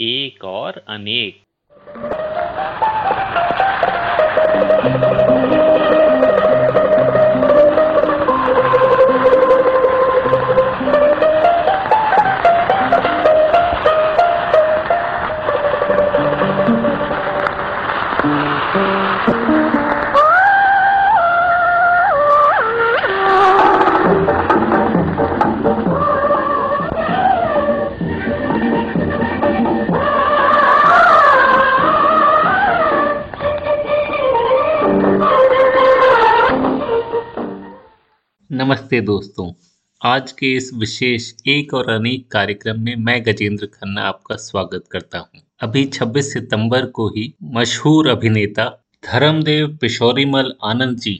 एक और अनेक। नमस्ते दोस्तों आज के इस विशेष एक और अनेक कार्यक्रम में मैं गजेंद्र खन्ना आपका स्वागत करता हूँ। अभी 26 सितंबर को ही मशहूर अभिनेता धर्मदेव पिशोरीमल आनंद जी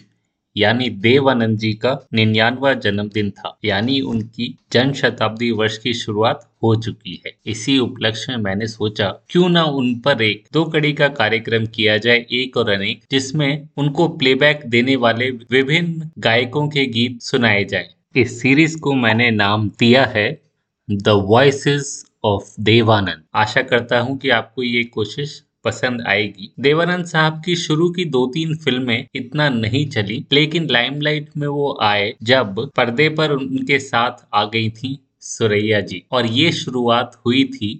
यानी देवानंद जी का निन्यानवा जन्मदिन था, यानी उनकी जन्म शताब्दी वर्ष की शुरुआत हो चुकी है। इसी उपलक्ष्य में मैंने सोचा, क्यों ना उन पर एक दो कड़ी का कार्यक्रम किया जाए, एक और अनेक, जिसमें उनको प्लेबैक देने वाले विभिन्न गायकों के गीत सुनाए जाए। इस सीरीज़ को मैंने नाम दिया है द वॉइसेस ऑफ़ देवानंद आशा करता हूँ कि आपको ये कोशिश पसंद आएगी। देवानंद साहब की शुरू की दो तीन फ़िल्में इतना नहीं चली, लेकिन लाइमलाइट में वो आए जब पर्दे पर उनके साथ आ गई थी सुरैया जी। और ये शुरुआत हुई थी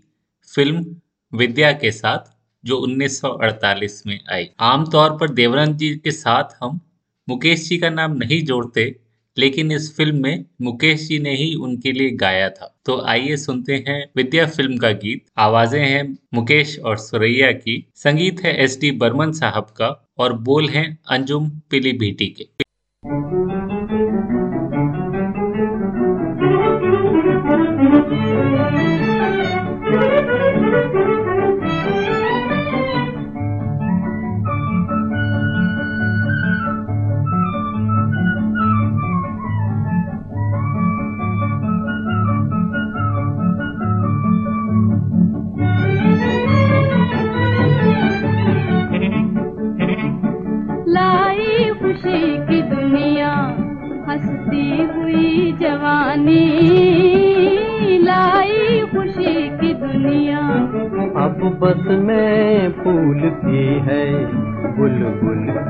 फ़िल्म विद्या के साथ, जो 1948 में आई। आमतौर पर देवरन जी के साथ हम मुकेश जी का नाम नहीं जोड़ते लेकिन इस फ़िल्म में मुकेश जी ने ही उनके लिए गाया था। तो आइए सुनते हैं विद्या फ़िल्म का गीत। आवाज़ें हैं मुकेश और सुरैया की। संगीत है एस डी बर्मन साहब का और बोल हैं अंजुम पीलीभीटी के।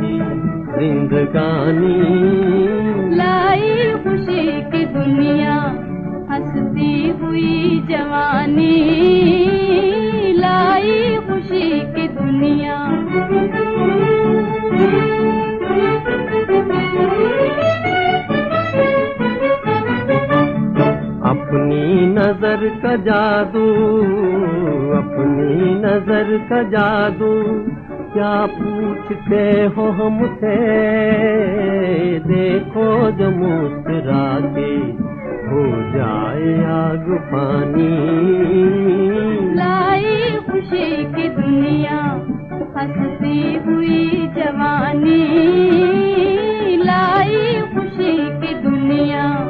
जिंदगानी लाई खुशी की दुनिया हंसती हुई जवानी। लाई खुशी की दुनिया। अपनी नज़र का जादू अपनी नज़र का जादू। क्या पूछते हो हमसे देखो जो मुस्कुराते हो जाए आग पानी। लाई खुशी की दुनिया, हंसती हुई जवानी। लाई खुशी की दुनिया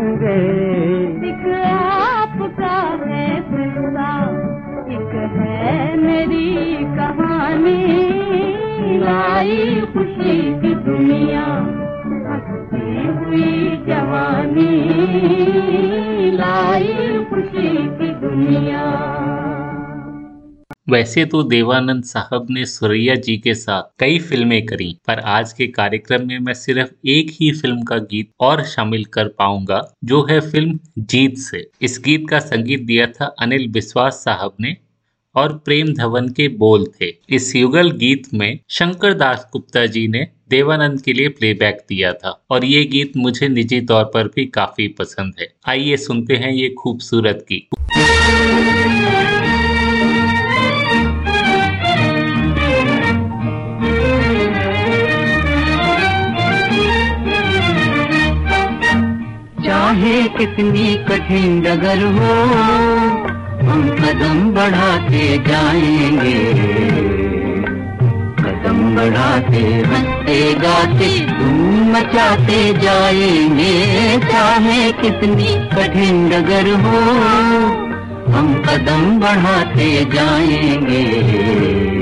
वैसे तो देवानंद साहब ने सुरैया जी के साथ कई फ़िल्में करी, पर आज के कार्यक्रम में मैं सिर्फ़ एक ही फ़िल्म का गीत और शामिल कर पाऊँगा, जो है फ़िल्म जीत से। इस गीत का संगीत दिया था अनिल विश्वास साहब ने और प्रेम धवन के बोल थे। इस युगल गीत में शंकर दास गुप्ता जी ने देवानंद के लिए प्लेबैक दिया था और ये गीत मुझे निजी तौर पर भी काफ़ी पसंद है। आइए सुनते हैं ये खूबसूरत गीत। चाहे कितनी कठिन डगर हो। हम कदम बढ़ाते जाएँगे। कदम बढ़ाते, हँसते, गाते, धूम मचाते जाएँगे। चाहे कितनी कठिन डगर हो, हम कदम बढ़ाते जाएँगे।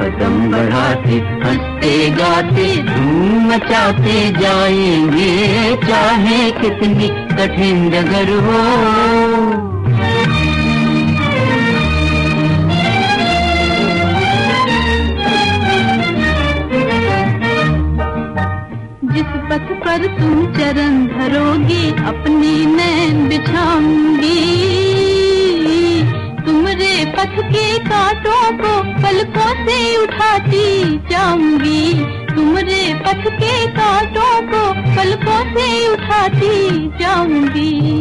कदम बढ़ाते, हँसते गाते, धूम मचाते जाएँगे, चाहे कितनी कठिन डगर हो। जिस पथ पर तुम चरण धरोगी, अपनी नैन बिछाऊँगी। पथ के कांटों को पलकों से उठाती जाऊँगी। तुमरे पथ के कांटों को पलकों से उठाती जाऊँगी।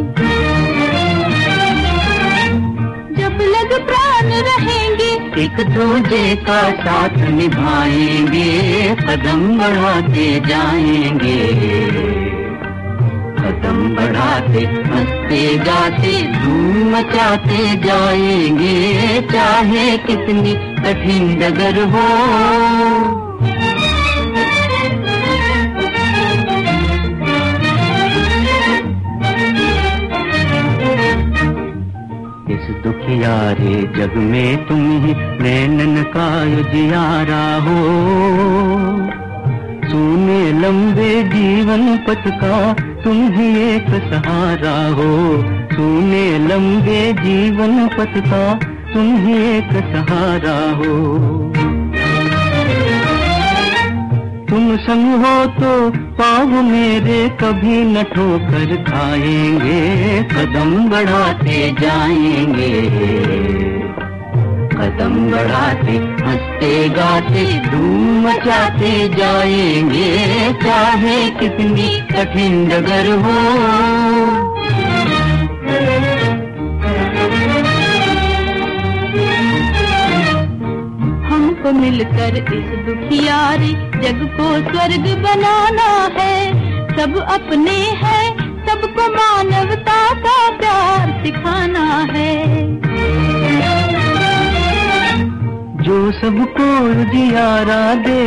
जब लग प्राण रहेंगे, एक दूजे का साथ निभाएँगे, कदम बढ़ाते जाएँगे। कदम बढ़ाते, हँसते, गाते, धूम मचाते जाएँगे। चाहे कितनी कठिन डगर हो। इस दुखियारे जग में तुम ही नैनन का उजियारा हो। सुने लंबे जीवन पथ का तुम ही एक सहारा हो। सुने लंबे जीवन पथ का तुम ही एक सहारा हो। तुम संग हो तो पाव मेरे कभी न ठोकर खाएँगे, कदम बढ़ाते जाएँगे। कदम बढ़ाते, हँसते गाते, धूम मचाते जाएँगे, चाहे कितनी कठिन डगर हो। हमको मिलकर इस दुखियारी जग को स्वर्ग बनाना है सब अपने हैं सबको मानवता का प्यार सिखाना है जो सबको जियारा दे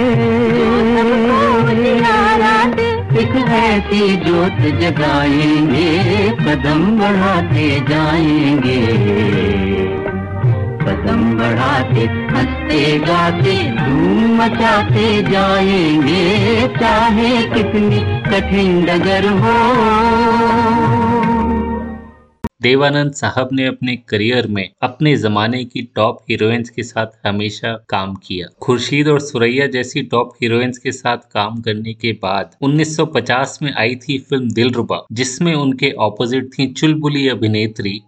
दे। एक ऐसी जोत जगाएँगे कदम बढ़ाते जाएँगे कदम बढ़ाते, हँसते गाते, धूम मचाते जाएँगे, चाहे कितनी कठिन डगर हो। देवानंद साहब ने अपने करियर में अपने जमाने की टॉप हीरोइंस के साथ हमेशा काम किया। खुर्शीद और सुरैया जैसी टॉप हीरोइंस के साथ काम करने के बाद 1950 में आई थी फ़िल्म दिलरुबा, जिसमें उनके ऑपोजिट थी चुलबुली अभिनेत्री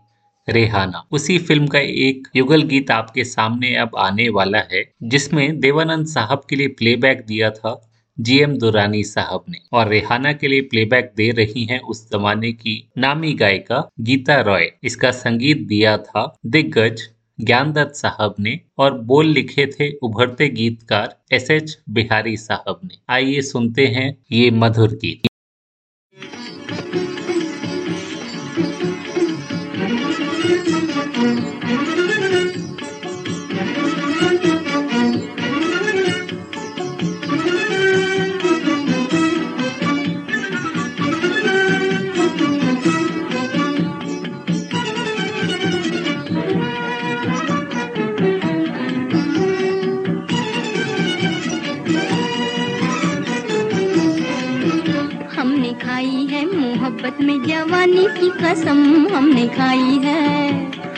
रेहाना। उसी फ़िल्म का एक युगल गीत आपके सामने अब आने वाला है, जिसमें देवानंद साहब के लिए प्लेबैक दिया था जीएम दुरानी साहब ने। और रेहाना के लिए प्लेबैक दे रही हैं उस जमाने की नामी गायिका गीता रॉय। इसका संगीत दिया था दिग्गज ज्ञानदत्त साहब ने और बोल लिखे थे उभरते गीतकार एस एच बिहारी साहब ने। आइए सुनते हैं ये मधुर गीत। की कसम हमने खाई है।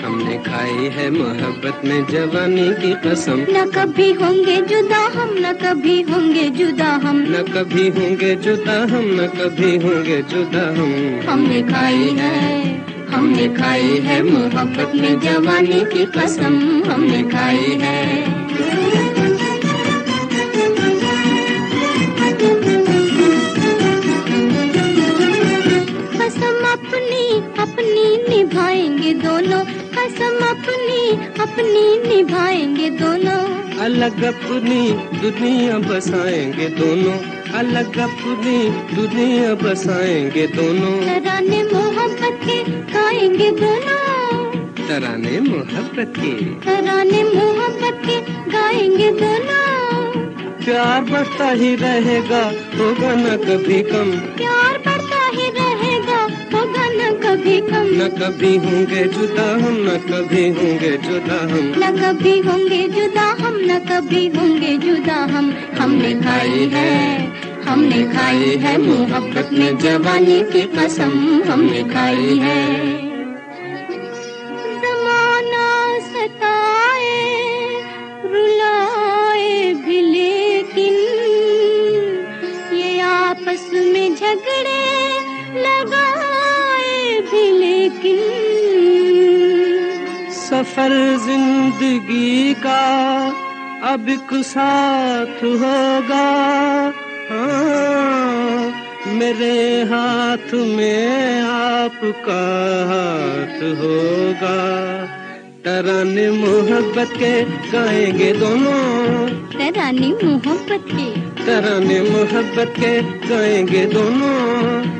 हमने खाई है मोहब्बत में जवानी की कसम। न कभी होंगे जुदा हम न कभी होंगे जुदा हम। न कभी होंगे जुदा हम न कभी होंगे जुदा हम। हमने खाई है हमने खाई है मोहब्बत में जवानी की कसम। हमने खाई है। निभाएँगे दोनों कसम अपनी अपनी निभाएँगे दोनों। अलग अपनी दुनिया बसाएँगे दोनों अलग अपनी दुनिया बसाएँगे दोनों। तराने मोहब्बत के गाएँगे दोनों। तराने मोहब्बत के। तराने मोहब्बत के गाएँगे दोनों। प्यार बढ़ता ही रहेगा होगा ना कभी कम प्यार कभी कम न कभी होंगे जुदा हम न कभी होंगे जुदा हम। न कभी होंगे जुदा हम न कभी होंगे जुदा हम। हमने खाई है। हमने खाई है मोहब्बत में जवानी की कसम। हमने खाई है। सफ़र ज़िंदगी का अब एक साथ होगा। हाँ, मेरे हाथ में आपका हाथ होगा। तराने मोहब्बत के गाएँगे दोनों। तरानी मोहब्बत के। तराने मोहब्बत के गाएँगे दोनों।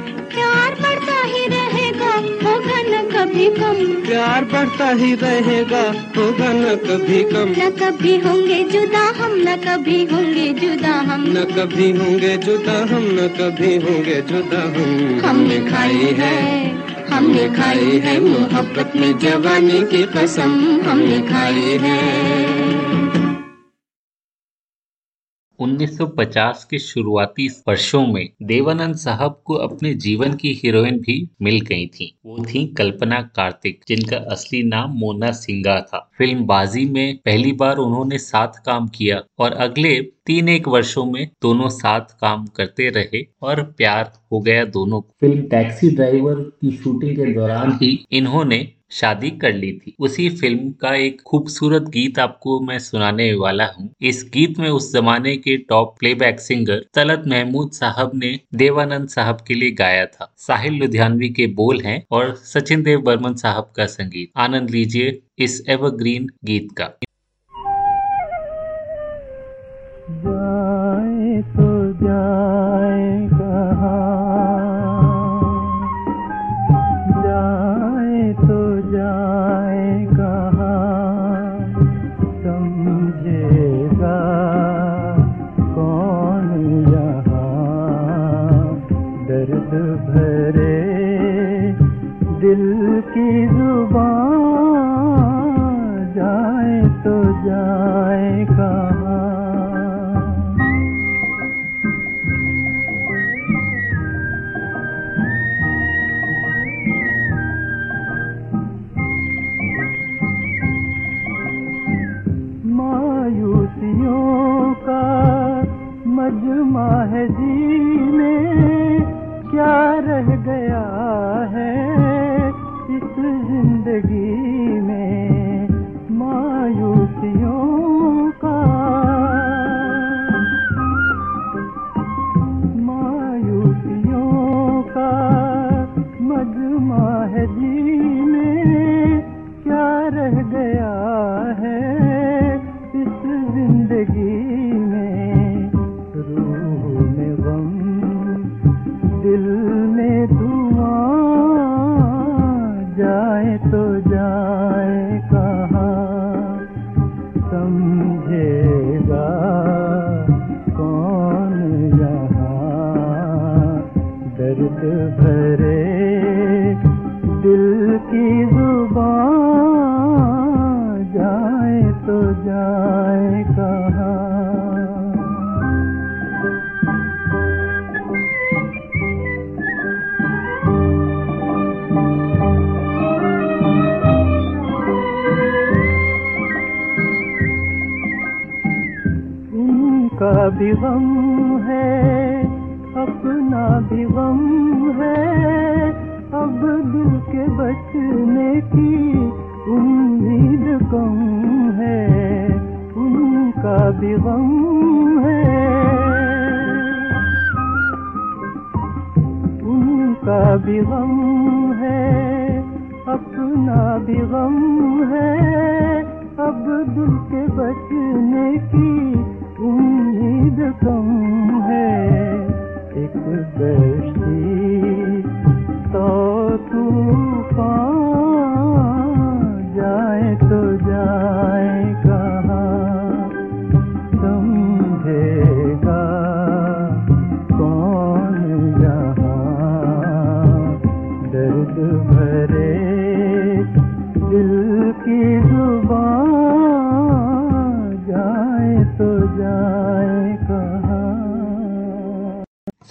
कभी कम। प्यार बढ़ता ही रहेगा होगा न कभी कम। न कभी होंगे जुदा हम न कभी होंगे जुदा हम। न कभी होंगे जुदा हम न कभी होंगे जुदा हम। हमने खाई है हमने खाई है मोहब्बत में जवानी की कसम। हमने खाई है। 1950 के शुरुआती वर्षों में देवानंद साहब को अपने जीवन की हीरोइन भी मिल गई थी। वो थी कल्पना कार्तिक, जिनका असली नाम मोना सिंगा था। फ़िल्म बाजी में पहली बार उन्होंने साथ काम किया और अगले तीन एक वर्षों में दोनों साथ काम करते रहे और प्यार हो गया दोनों को। फ़िल्म टैक्सी ड्राइवर की शूटिंग के दौरान ही इन्होंने शादी कर ली थी। उसी फ़िल्म का एक खूबसूरत गीत आपको मैं सुनाने वाला हूँ। इस गीत में उस जमाने के top playback singer Talat Mahmood साहब ने देवानंद साहब के लिए गाया था। साहिल लुधियानवी के बोल हैं और सचिन देव बर्मन साहब का संगीत। आनंद लीजिए इस एवरग्रीन गीत का। जाए तो जाए तो उनका भी गम है, अपना भी गम है। अब दिल के बचने की उम्मीद कम है, उनका भी गम है। उनका भी गम है, अपना भी गम है। अब दिल के बचने की उम्मीद कम है। एक दृष्टि तो तूफ़ान जाए तो जाए।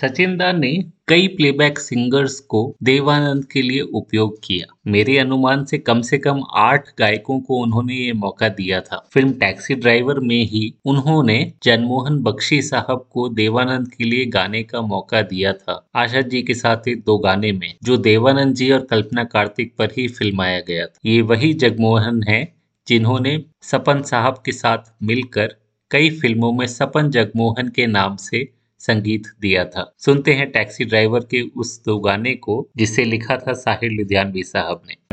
सचिन दा ने कई प्लेबैक सिंगर्स को देवानंद के लिए उपयोग किया। मेरे अनुमान से कम से कम आठ गायकों को उन्होंने ये मौका दिया था। फ़िल्म टैक्सी ड्राइवर में ही उन्होंने जनमोहन बख्शी साहब को देवानंद के लिए गाने का मौका दिया था। आशा जी के साथ एक दो गाने में, जो देवानंद जी और कल्पना कार्तिक पर ही फिल्माया गया था। ये वही जगमोहन है, जिन्होंने सपन साहब के साथ मिलकर कई फ़िल्मों में सपन जगमोहन के नाम से संगीत दिया था। सुनते हैं टैक्सी ड्राइवर के उस दो गाने को, जिसे लिखा था साहिर लुधियानवी साहब ने।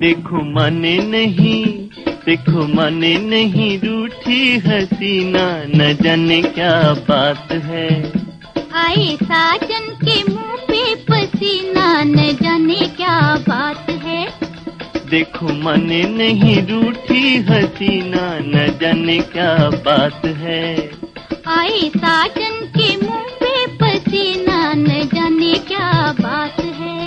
देखो माने नहीं, देखो माने नहीं रूठी हसीना न जाने क्या बात है। आए साजन के मुँह पे पसीना न जाने क्या बात है। देखो मन नहीं रूठी हसीना न जाने क्या बात है। आए साजन के मुँह पे पसीना न जाने क्या बात है।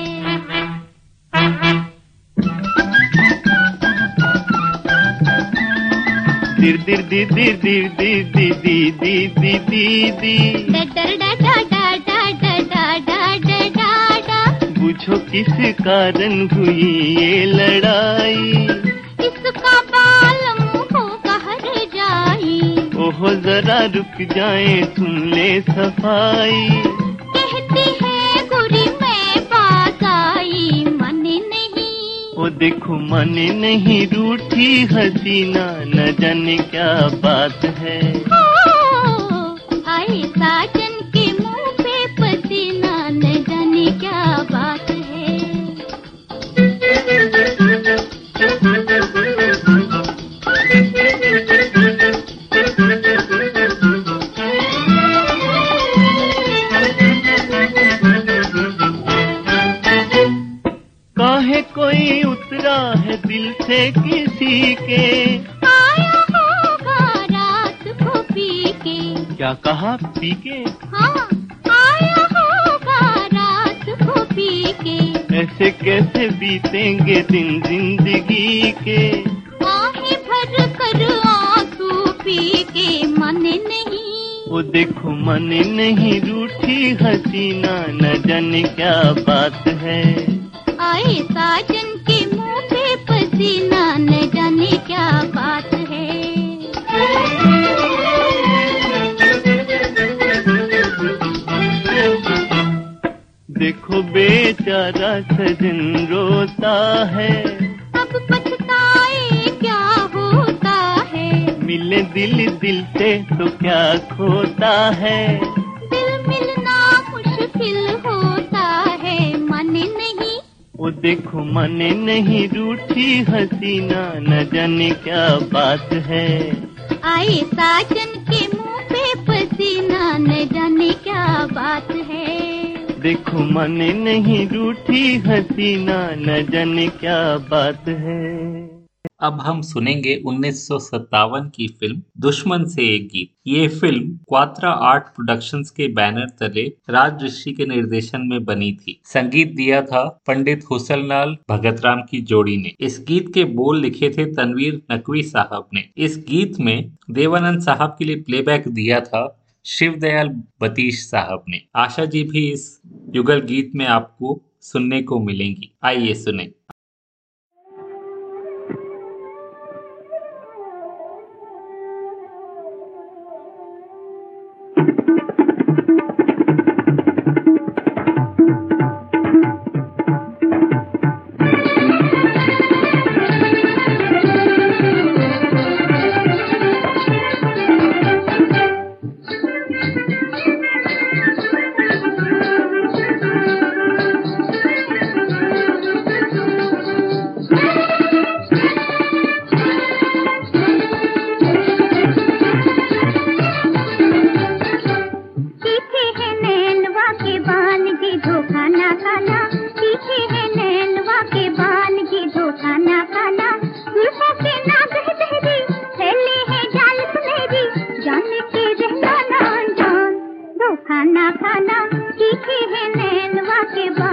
दिर दिर दिर दिर दिर दिर दिर दिर दिर दिर दिर दिर डर डा डा डा डा डा डा डा डा डा डा पूछो किस कारण हुई ये लड़ाई इसका बाल मुँह कहर जाई ओहो जरा रुक जाए सुन ले सफ़ाई ओ देखो मन नहीं रूठी हसीना न जाने क्या बात है। किसी के आया होगा रात को पी के क्या कहा? पी के हाँ आया होगा रात को पी के ऐसे कैसे बीतेंगे दिन ज़िंदगी के? आहें भर कर आँसू पी के मन नहीं। वो देखो मन नहीं रूठी हसीना न जाने क्या बात है। आए साजन देखो बेचारा सजन रोता है। अब पछताए क्या होता है? मिले दिल दिल से तो क्या खोता है? दिल मिलना मुश्किल होता है। मन नहीं। वो देखो मन नहीं रूठी हसीना न जाने क्या बात है। आए साजन के मुँह पे पसीना न जाने क्या बात है। देखो मन नहीं रूठी हसीना न जाने क्या बात है। अब हम सुनेंगे उन्नीस सौ सत्तावन की फ़िल्म दुश्मन से एक गीत। ये फ़िल्म क्वात्रा आर्ट प्रोडक्शंस के बैनर तले राज ऋषि के निर्देशन में बनी थी। संगीत दिया था पंडित हुसललाल भगतराम की जोड़ी ने। इस गीत के बोल लिखे थे तनवीर नकवी साहब ने। इस गीत में देवानंद साहब के लिए प्लेबैक दिया था शिवदयाल बतीश साहब ने। आशा जी भी इस युगल गीत में आपको सुनने को मिलेंगी। आइए सुने। के बाद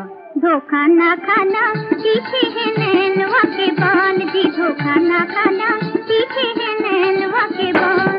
धोखा ना खाना, पीछे है नैनवा के बाल। जी धोखा ना खाना, पीछे है नैनवा के बान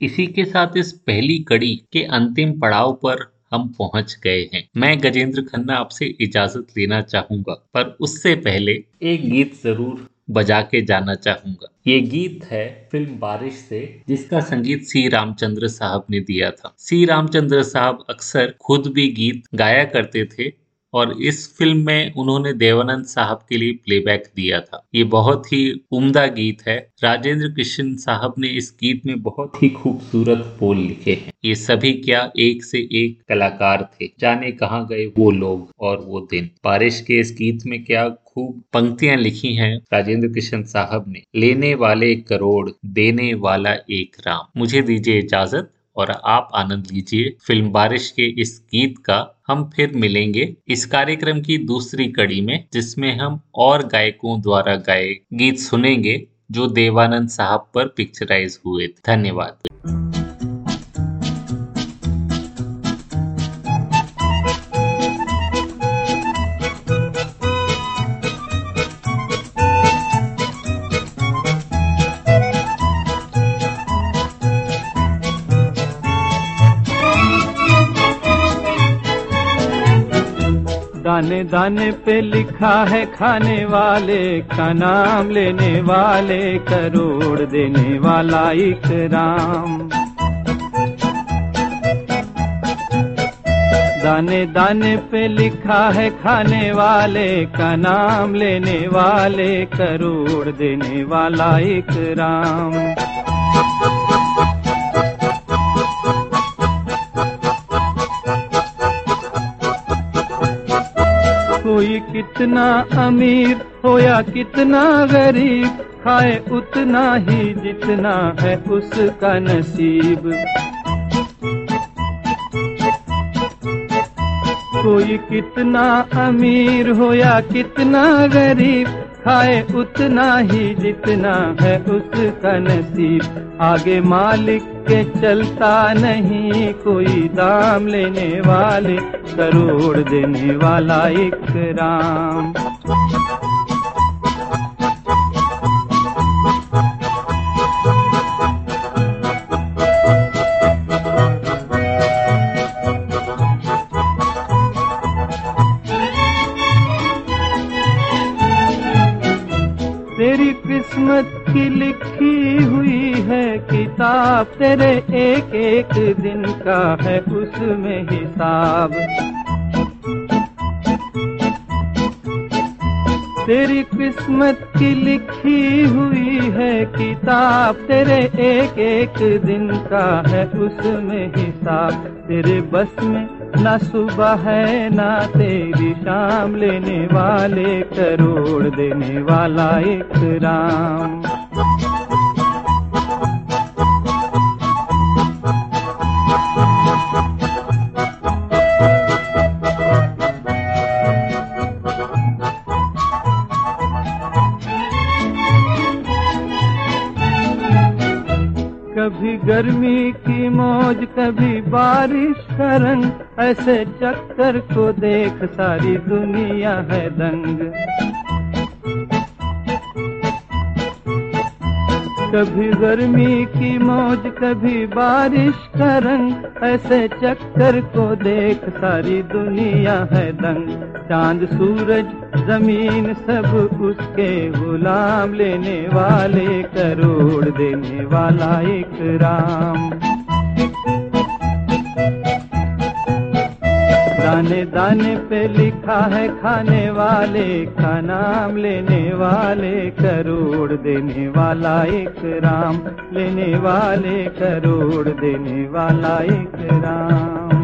इसी के साथ इस पहली कड़ी के अंतिम पड़ाव पर हम पहुँच गए हैं। मैं गजेंद्र खन्ना आपसे इजाज़त लेना चाहूँगा, पर उससे पहले एक गीत ज़रूर बजा के जाना चाहूँगा। ये गीत है फ़िल्म बारिश से, जिसका संगीत सी रामचंद्र साहब ने दिया था। सी रामचंद्र साहब अक्सर खुद भी गीत गाया करते थे और इस फ़िल्म में उन्होंने देवानंद साहब के लिए प्लेबैक दिया था। ये बहुत ही उम्दा गीत है। राजेंद्र कृष्ण साहब ने इस गीत में बहुत ही खूबसूरत बोल लिखे हैं। ये सभी क्या एक से एक कलाकार थे। जाने कहाँ गए वो लोग और वो दिन। बारिश के इस गीत में क्या खूब पंक्तियाँ लिखी हैं राजेंद्र कृष्ण साहब ने। लेने वाले करोड़, देने वाला एक राम। मुझे दीजिए इजाज़त। और आप आनंद लीजिए फ़िल्म बारिश के इस गीत का। हम फिर मिलेंगे इस कार्यक्रम की दूसरी कड़ी में, जिसमें हम और गायकों द्वारा गाए गीत सुनेंगे, जो देवानंद साहब पर पिक्चराइज हुए धन्यवाद। दाने पे लिखा है खाने वाले का नाम लेने वाले करोड़ देने वाला इकराम। दाने दाने पे लिखा है खाने वाले का नाम लेने वाले करोड़ देने वाला इकराम। कितना अमीर हो या कितना गरीब, खाए उतना ही जितना है उसका नसीब। कोई कितना अमीर हो या कितना गरीब खाए उतना ही जितना है उसका नसीब। आगे मालिक के चलता नहीं, कोई दाम लेने वाले, करोड़ देने वाला इकराम तेरी लिखी हुई है किताब, तेरे एक एक दिन का है उसमें हिसाब। तेरी किस्मत की लिखी हुई है किताब, तेरे एक एक दिन का है उसमें हिसाब। तेरे बस में ना सुबह है, ना तेरी शाम, लेने वाले करोड़ देने वाला एक राम। कभी गर्मी की मौज, कभी बारिश का रंग, ऐसे चक्कर को देख सारी दुनिया है दंग। कभी गर्मी की मौज, कभी बारिश का रंग। ऐसे चक्कर को देख सारी दुनिया है दंग। चाँद, सूरज, ज़मीन, सब उसके गुलाम। लेने वाले, करोड़ देने वाला एक राम। दाने दाने पे लिखा है खाने वाले, का नाम लेने वाले, करोड़ देने वाला एक राम। लेने वाले, करोड़ देने वाला एक राम।